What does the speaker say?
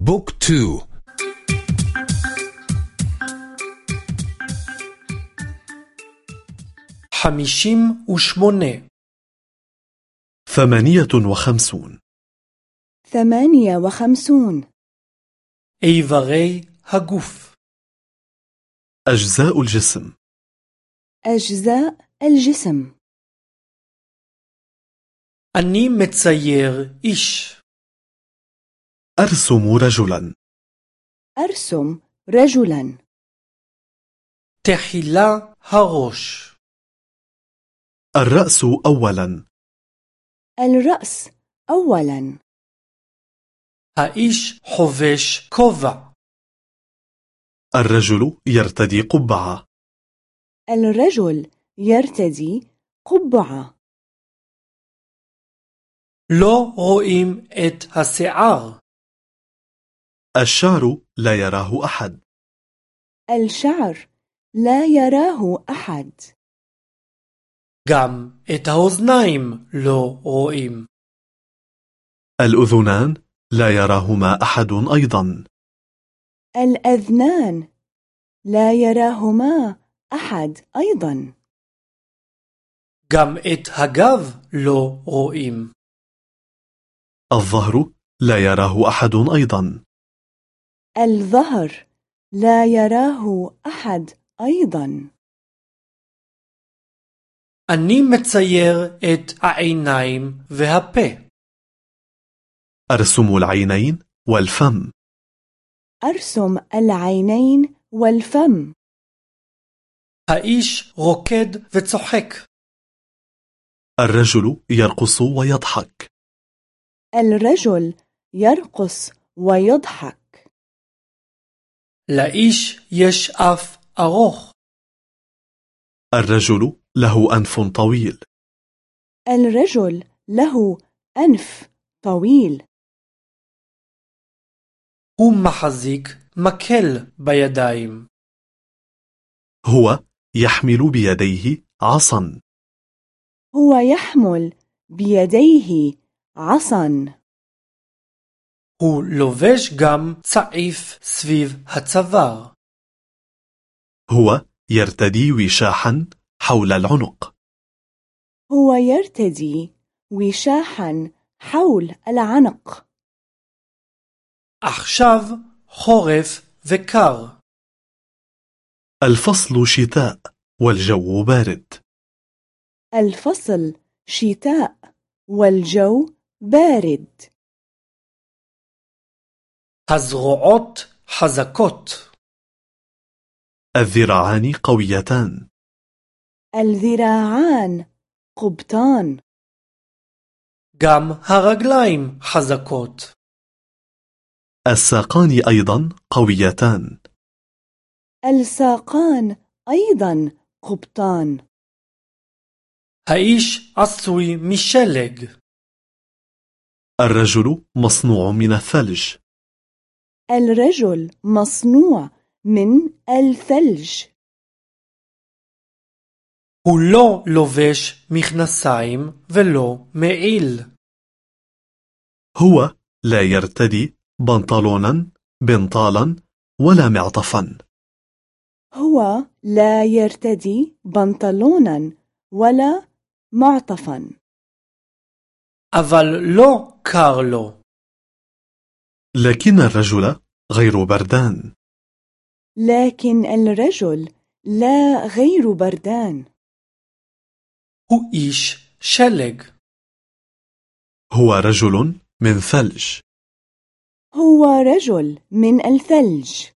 בוקר טוב. חמישים ושמונה. ثمانية وخمسون. ثمانية وخمسون. איברי הגוף أجزاء الجسم. أجزاء الجسم. أني متسير إيش؟ أرسم رجلا أرسم رجلا تحيلا هروش الرأس أولا الرأس أولا האיש חובש כובע. الرجل يرتدي قبعة الرجل يرتدي قبعة לא רואים את השיער. الشعر لا يراه أحد الشعر لا يراه أحد גם את האוזניים לא רואים. الأذنان لا يراهما أحد أيضا الأذنان لا يراهما أحد أيضا גם את הגב לא רואים. الظهر لا يراه أحد أيضا الظهر لا يراه أحد أيضا אני מצייר את העיניים והפה. أرسم العينين والفم أرسم العينين والفم האיש רוקד וצוחק. الرجل يرقص ويضحك الرجل يرقص ويضحك לאיש יש אף ארוך. الرجل له أنف طويل الرجل له أنف طويل הוא מחזיק מקל בידיים. هو يحمل بيديه عصا هو يحمل بيديه عصا הוא לובש גם צעיף סביב הצוואר. هو يرتدي وشاحا حول العنق هو يرتدي وشاحا حول العنق עכשיו חורף וקר. الفصل شتاء والجو بارد الفصل شتاء والجو بارد הזרועות חזקות. الذراعان قويتان الذراعان قبطان גם הרגליים חזקות. الساقان أيضا قويتان الساقان أيضا قبطان האיש עשוי משלג. الرجل مصنوع من الثلج الرجل مصنوع من الثلج הוא לא לובש מכנסיים ולא מעיל. هو لا يرتدي بنطلونا بنطالا ولا معطفا هو لا يرتدي بنطلونا ولا معطفا אבל לא קר לו. لكن الرجل غير بردان. لكن الرجل لا غير بردان. هو إيش؟ شلج هو رجل من ثلج. هو رجل من الثلج.